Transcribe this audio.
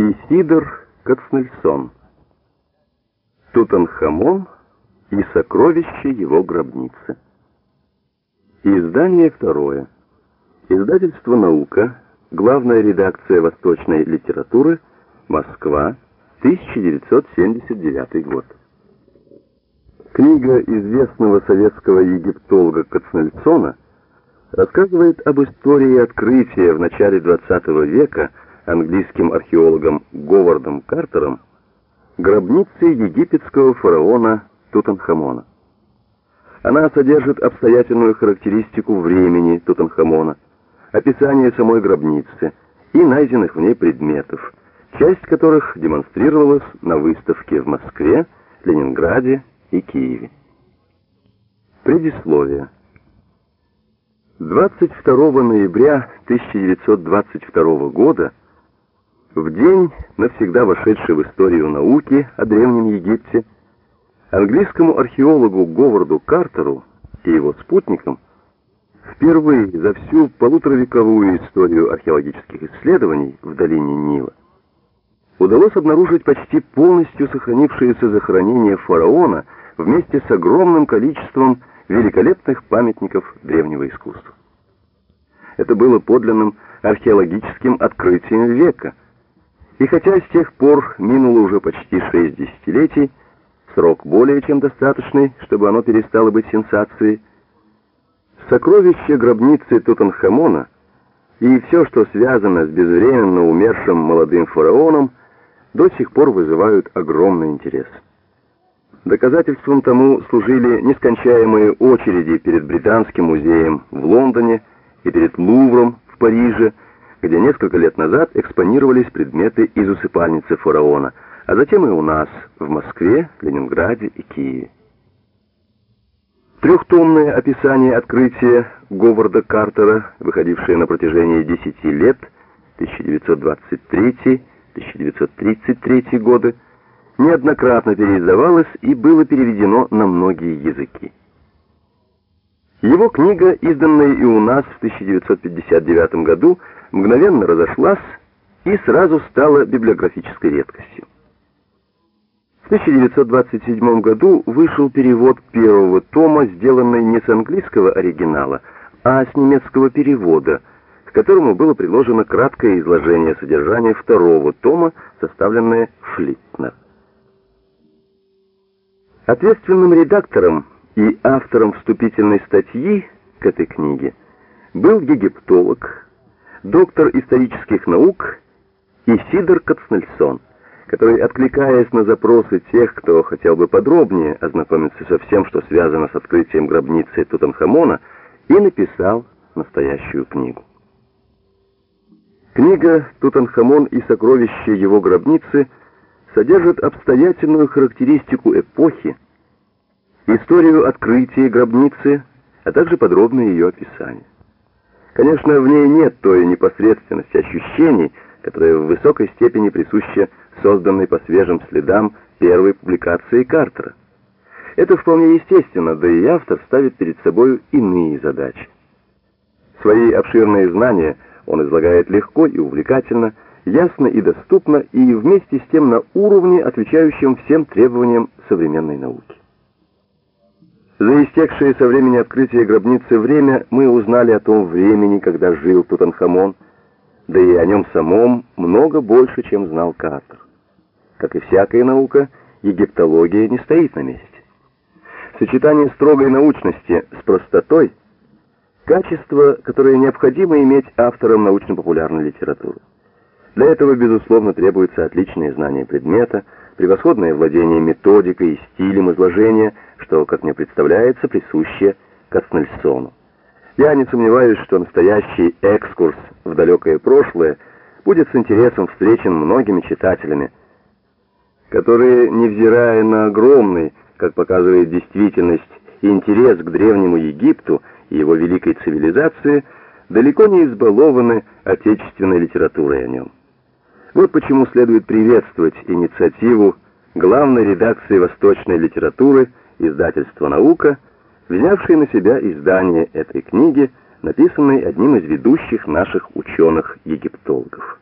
Исидор Кацнельсон. Тутанхамон и сокровища его гробницы. Издание второе. Издательство «Наука», главная редакция восточной литературы, Москва, 1979 год. Книга известного советского египтолога Кацнельсона рассказывает об истории открытия в начале XX века английским археологом Говардом Картером гробницы египетского фараона Тутанхамона. Она содержит обстоятельную характеристику времени Тутанхамона, описание самой гробницы и найденных в ней предметов, часть которых демонстрировалась на выставке в Москве, Ленинграде и Киеве. Предисловие. 22 ноября 1922 года в день, навсегда вошедший в историю науки о Древнем Египте, английскому археологу Говарду Картеру и его спутникам впервые за всю полуторавековую историю археологических исследований в долине Нила удалось обнаружить почти полностью сохранившееся захоронение фараона вместе с огромным количеством великолепных памятников древнего искусства. Это было подлинным археологическим открытием века – и хотя с тех пор минуло уже почти шесть десятилетий, срок более чем достаточный, чтобы оно перестало быть сенсацией, сокровища гробницы Тутанхамона и все, что связано с безвременно умершим молодым фараоном, до сих пор вызывают огромный интерес. Доказательством тому служили нескончаемые очереди перед Британским музеем в Лондоне и перед Лувром в Париже, где несколько лет назад экспонировались предметы из усыпальницы фараона, а затем и у нас, в Москве, Ленинграде и Киеве. Трехтомное описание открытия Говарда Картера, выходившее на протяжении 10 лет, 1923-1933 годы, неоднократно переиздавалось и было переведено на многие языки. Его книга, изданная и у нас в 1959 году, мгновенно разошлась и сразу стала библиографической редкостью. В 1927 году вышел перевод первого тома, сделанный не с английского оригинала, а с немецкого перевода, к которому было приложено краткое изложение содержания второго тома, составленное Флитнер. Ответственным редактором и автором вступительной статьи к этой книге был египтолог, доктор исторических наук Исидор Кацнельсон, который, откликаясь на запросы тех, кто хотел бы подробнее ознакомиться со всем, что связано с открытием гробницы Тутанхамона, и написал настоящую книгу. Книга «Тутанхамон и сокровища его гробницы» содержит обстоятельную характеристику эпохи, историю открытия гробницы, а также подробное ее описание. Конечно, в ней нет той непосредственности ощущений, которая в высокой степени присуща созданной по свежим следам первой публикации Картера. Это вполне естественно, да и автор ставит перед собой иные задачи. Свои обширные знания он излагает легко и увлекательно, ясно и доступно, и вместе с тем на уровне, отвечающем всем требованиям современной науки. За истекшее со времени открытия гробницы время мы узнали о том времени, когда жил Тутанхамон, да и о нем самом много больше, чем знал Картер. Как и всякая наука, египтология не стоит на месте. Сочетание строгой научности с простотой – качество, которое необходимо иметь авторам научно-популярной литературы. Для этого, безусловно, требуется отличное знание предмета, превосходное владение методикой и стилем изложения – что, как мне представляется, присуще Кацнельсону. Я не сомневаюсь, что настоящий экскурс в далекое прошлое будет с интересом встречен многими читателями, которые, невзирая на огромный, как показывает действительность, интерес к древнему Египту и его великой цивилизации, далеко не избалованы отечественной литературой о нем. Вот почему следует приветствовать инициативу главной редакции восточной литературы издательство «Наука», взявшее на себя издание этой книги, написанной одним из ведущих наших ученых-египтологов.